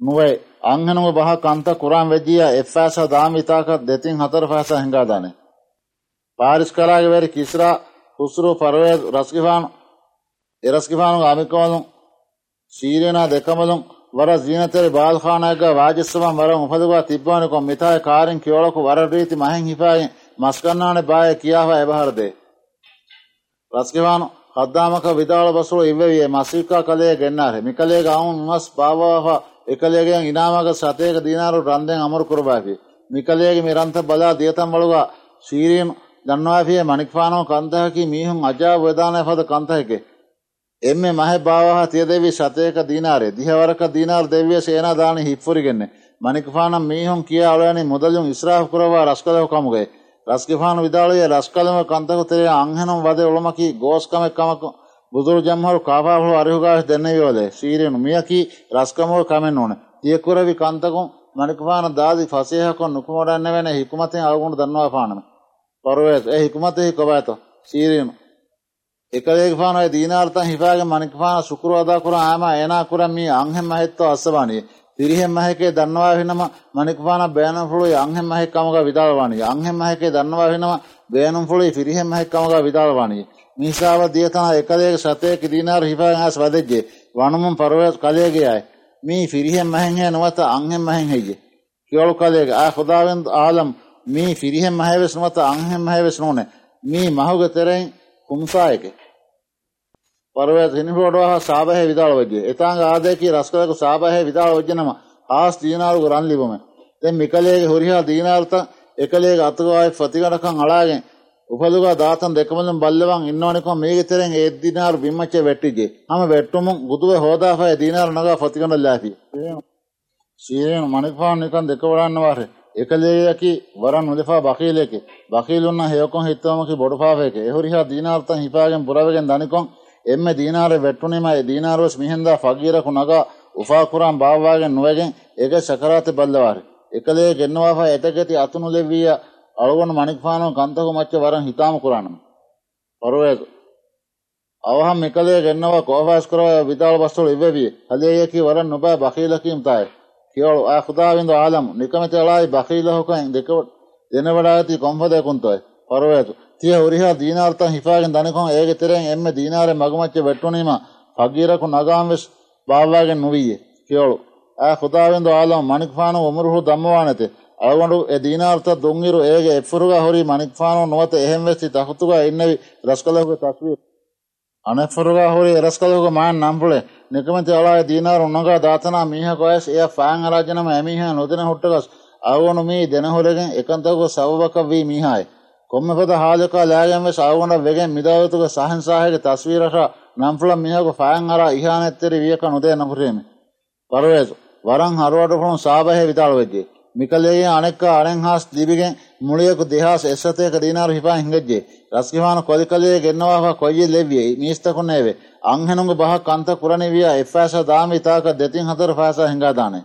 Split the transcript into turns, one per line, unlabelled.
නොවේ අංහනම බහ කන්ත කුරාන් වැදියා එෆාසා දාමිතාක දෙතින් හතර පාසා හංගා දානේ. පාරිස් කලාගේ වෙරි කිස්රා හුස්රෝ පරවේ රස්කිෆාන එරස්කිෆාන ගාමිකවලුන් සීරේනා දෙකමලුන් වර ජීනතර බාල්ඛානාග වාජස්සවම් වර උපදවා තිබ්බාන කො මිතාය කාරෙන් කියවලක වර රීති මහෙන් හිපායි මස්කන්නානේ බාය කියාවා එබහර දේ. රස්කිෆාන හද්දාමක විදාල බසෝ ඉවෙවියේ මස්විකා කලේ ගෙන්නාරේ. මිකලේ ගාමුන් මස් බාවාවා එකලේගෙන් ඉනාමක සතයක දීනාරු රන්දෙන් අමරු කුරබාපි මිකලේගේ මිරන්ත බලා දියතම් වලුග ශීරීන් දන්නවාපිය මනික්ෆානෝ කන්තහකි මීහුන් අජා වේදානය පද කන්තහකේ. එම්මෙ මහ බාවහ තියදෙවි සතයක දීනාරේ. දිහවරක දීනාර දෙවිය සේනා දාන හිප්පුරිගෙන්නේ. මනික්ෆානම් මීහුන් කියා අවලani මොදලුන් ඉස්රාෆ් කරවා රස්කලව කමුගේ. රස්කිෆාන විදාලයේ රස්කලම කන්තක තෙරේ අංහනම් වදේ ඔලමකි ගෝස්කමෙක් කමක ಬುದುರು ಜಮ್ಮರು ಕಾಫಾಫಳು ಅರಿಹುಗಾಶ ದೆನ್ನೆವಿಯೋಲೆ ಸೀರಿನು ಮಿಯಕಿ ರಸ್ಕಮೋ ಕಮೆನ್ನೋನೆ ತಿಯಕುರವಿ ಕಂತಕು ಮಣಿಕಫಾನ ದಾದಿ ಫಸೇಹಕೊ ನುಕುಮೊಡನ್ನೆವೆನೆ ಹಿಕುಮತೆನ್ ಅಳಗುಂಡು ದನ್ನುವ ಫಾನಮೆ ಪರವೇತ ಎ ಹಿಕುಮತೆ ಹಿಕಬಾಯತ ಸೀರಿನು එකලේක ෆාන ඒ දීනාර්තන් හිපාගේ මණිකෆාන සුකුරු අදා කුර ආම එනා කුර මී අංහෙම් මහෙත්ත අස්සවානි තිරිහෙම් මහකේ දන්නවා වෙනම මණිකෆාන බෑනම් ෆුලුයි අංහෙම් මහෙක් කමක විදාලවානි අංහෙම් මහකේ දන්නවා වෙනම බෑනම් ෆුලුයි තිරිහෙම් මහෙක් කමක විදාලවානි මිහිසාව දියතන එකදේක සතේ කිදීනාර හිපාගහස් වදෙජ්ජේ. වනුමම් පරවස් කලේගයයි මේ ෆිරිහෙන් මහෙන් හැ නොවත අංහෙන් මහෙන් හෙජ්ජේ. කියවලු කලේග ආ හොදාවෙන් ආලම් මේ ෆිරිහෙන් මහවෙස් නොවත අංහෙන් මහවෙස් නොනේ මේ මහුග තෙරෙන් කුම්සායක. පරවස් හිනිපොඩවා සාබහේ විදාල වජ්ජේ. එතාංග ආදේකී රස්කලක සාබහේ විදාල වජ්ජනම ආස් දීනාරු රන් ලිබම. දැන් මිකලේගේ හොරිහා දීනාර්ත එකලේගේ අතුවායි ප්‍රතිගණකම් අලාගෙන උපදුගා දාතන් දෙකමලම් බල්ලවන් ඉන්නවනකෝ මේක තරෙන් ඒ දිනාර විමච්ච වැටිජේ හම වැට්ටුම ගුදුව හෝදාපය දිනාර නගා ප්‍රතිකණලාපි සීරෙන්. මණිකපාන් නිකන් දෙක වරන්න වාරෙ. එකලේයකි වරන් උදෙපා බකීලේකි. බකීලුන්න හේකොන් හිටවමකි බොඩපාවේක එහුරිහා දිනාර්තන් හිපාගෙන් පුරවගෙන් දනිකොන් එම්මෙ දිනාරේ වැට්ටුනේමයි දිනාරොස් මිහෙන්දා ෆගීරකු නගා උෆා කුරාන් බාවවාගෙන් නුවගෙන් ඒක සකරාතේ බල්ලවාරෙ. එකලේ ගෙන්නවාපා එතකති අතුනුලෙවියා අලුවන මනික්පානෝ කන්තක මච්ච වරන් හිතාම කුරාණම පරවේද අවහම් එකලේ ගෙන්නවා කෝෆාස් කරවා විදාල බස්සොල ඉවවිය. හදේයකී වරන් නොබෑ බකීලකීම් තාය. කියවලු ආ ඛුදාවින්ද ආලම් නිකමෙත අලායි බකීලහකන් දෙක දෙනවඩාති කොම්ෆදේ කුන්තොයි. පරවේද තිය උරිහා දීනාර්තන් හිපාගෙන් දනකොන් ඒගෙ තෙරෙන් එම්ම දීනාරේ මගමච්ච වැටුණීම ෆගීරකු නගාම් වෙස් බාවාගෙන් නොවියේ. කියවලු ආ ඛුදාවින්ද ආලම් මනික්පානෝ උමරුහු ධම්මවා නැතේ ಅಳಗೊಂಡು ಎ ದೀನಾರ್ಥ ದೊಂಗಿರು ಏಗೆ ಎಫ್ಫುರುಗ ಹೊರಿ ಮಣಿಕ್ಫಾನು ನುವತ ಎಹೆಂ ವೆಸ್ತಿ ತಹುತುಗ ಇನ್ನವಿ ರಸ್ಕಲಹುಗ ತಸ್ವೀರ್ ಅನೆಫ್ಫುರುಗ ಹೊರಿ ರಸ್ಕಲಹುಗ ಮಾಯನ್ ನಂಪುಳೆ ನಿಕಮತಿ ಅಳಾಯ ದೀನಾರು ಉನ್ನಗ ದಾತನಾ ಮೀಹ ಕೊಯಸ್ ಎ ಫಾಂಗ್ ಅರಾಜನಮ ಎಮೀಹ ನುದಿನ ಹುಟ್ಟಗಸ್ ಅವನು ಮೀ ದೆನಹುರೆಗೆನ್ ಎಕಂತಗು ಸಬಬಕ ವಿ ಮೀಹಾಯ್ ಕೊಮ್ಮೆ ಪದ ಹಾಲಕ ಲಾಗೆಂ ವೆಸ್ ಅವಗೊಂಡ ವೆಗೆನ್ ಮಿದಾವತುಗ ಸಹನ್ ಸಾಹೆಗೆ ತಸ್ವೀರಶ ನಂಪುಳ ಮೀಹಗು ಫಾಂಗ್ ಅರ ಇಹಾನೆತ್ತರಿ ವಿಯಕ ನುದೇ ನಹುರೇಮಿ ಪರವೇಜು ವರಂ ಹರವಡು ಫುಣು ಸಾಬಹೆ ವಿತಾಳ ವೆಜ್ಜೆ ಮಿಕಲೆಯ ಅಣೆಕ್ಕ ಅಣೆಂಹಾಸ್ ದೀಬಿಗೆ ಮುಳಿಯಕು ದಿಹಾಸ್ ಎಸ್ಸತೇಕ ದೀನಾರು ಹಿಪಾ ಹಿಂಗಜ್ಜೆ ರಸ್ಕಿವಾನ ಕೊಲಿಕಲೆಯ ಗೆನ್ನವಾಹ ಕೊಯ್ಯಿ ಲೆವ್ವಿಯೆ ಮೀಸ್ತಕುನ್ನೇವೆ ಅಂಹೆನುಂಗು ಬಹ ಕಂತ ಕುರನಿವಿಯ ಎಫ್ಫಾಸ ದಾಮಿ ತಾಕ ದೆತಿನ್ ಹತರ ಫಾಸ ಹಿಂಗಾದಾನೆ